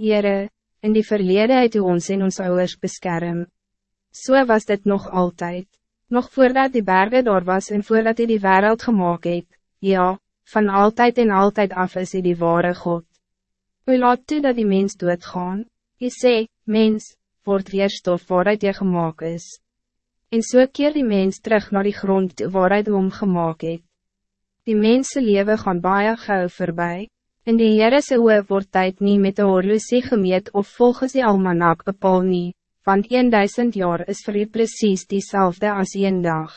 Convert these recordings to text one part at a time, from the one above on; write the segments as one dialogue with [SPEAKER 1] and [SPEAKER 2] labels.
[SPEAKER 1] Heere, in die verlede het u ons en ons ouders beskerm. So was dit nog altijd. Nog voordat die bergen daar was en voordat hij die wereld gemaakt het, ja, van altijd en altijd af is hij die ware God. U laat toe dat die mens doodgaan, jy sê, mens, word weer stof waaruit jy gemaakt is. En so keer die mens terug naar die grond toe waaruit hom gemaakt het. Die mense leven gaan baie gauw voorbij. In die Heere se oe word tyd nie met de horlosie gemeet of volgens die almanak bepaal nie, want 1000 jaar is vir u precies diezelfde als een dag.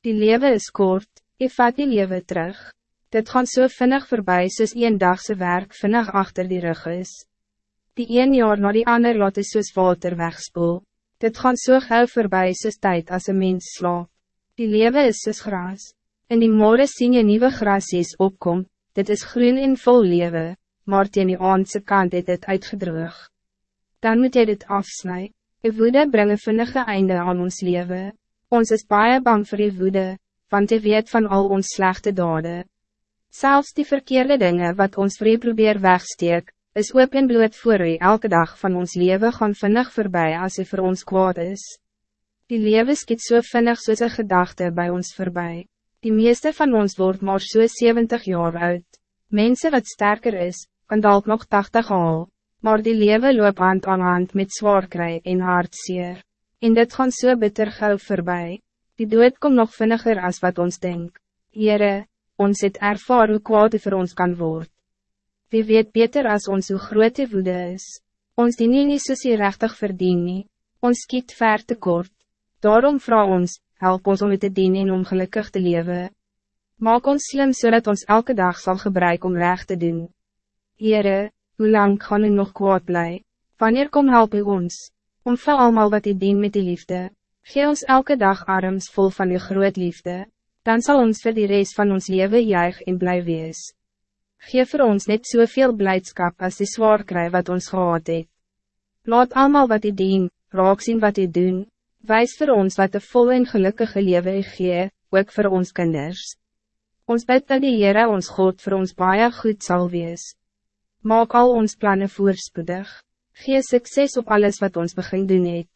[SPEAKER 1] Die leven is kort, je vat die leven terug. Dit gaan so vinnig voorbij soos een dagse werk vinnig achter die rug is. Die een jaar na die ander laat is soos water wegspoel. Dit gaan so gauw voorbij soos tyd as een mens slaap. Die leven is soos gras. In die morgen sien je nieuwe grasies opkom, dit is groen en vol leven, maar teen die aandse kant het het uitgedroog. Dan moet jy dit afsnij, je woede brengen vinnige einde aan ons leven. Ons is baie bang voor je woede, want je weet van al ons slechte daden. Zelfs die verkeerde dingen wat ons vir probeer wegsteek, is oop en bloot voor u elke dag van ons leven gaan vinnig voorbij als hij voor ons kwaad is. Die leven skiet so vinnig soos een gedachte bij ons voorbij. Die meeste van ons wordt maar so 70 jaar oud. Mensen wat sterker is, kan dalk nog 80 al, maar die leven loop hand aan hand met zwaarkrij en hartseer. En dit gaan so bitter gauw voorbij. Die dood komt nog vinniger als wat ons denkt. Heere, ons het ervaar hoe kwaad vir ons kan worden. Wie weet beter als ons hoe groot die woede is. Ons die nie nie soos die rechtig verdien nie. Ons skiet ver te kort. Daarom vraag ons, help ons om te dienen en om gelukkig te leven. Maak ons slim zodat ons elke dag zal gebruiken om recht te doen. Heere, hoe lang gaan u nog kwaad blij? Wanneer kom help u ons? Omvul allemaal wat u dien met die liefde. Gee ons elke dag arms vol van uw groot liefde. Dan zal ons voor die reis van ons leven juig en blij wees. Geef voor ons net zoveel so blijdschap als die zwaar krijg wat ons gehad het. Laat allemaal wat u dien, raak zien wat u doen. Wijs voor ons wat de vol en gelukkige leven gee, ook voor ons kinders. Ons bid dat die Heere ons God voor ons baie goed zal wees. Maak al ons plannen voorspoedig. Gee succes op alles wat ons begin doen het.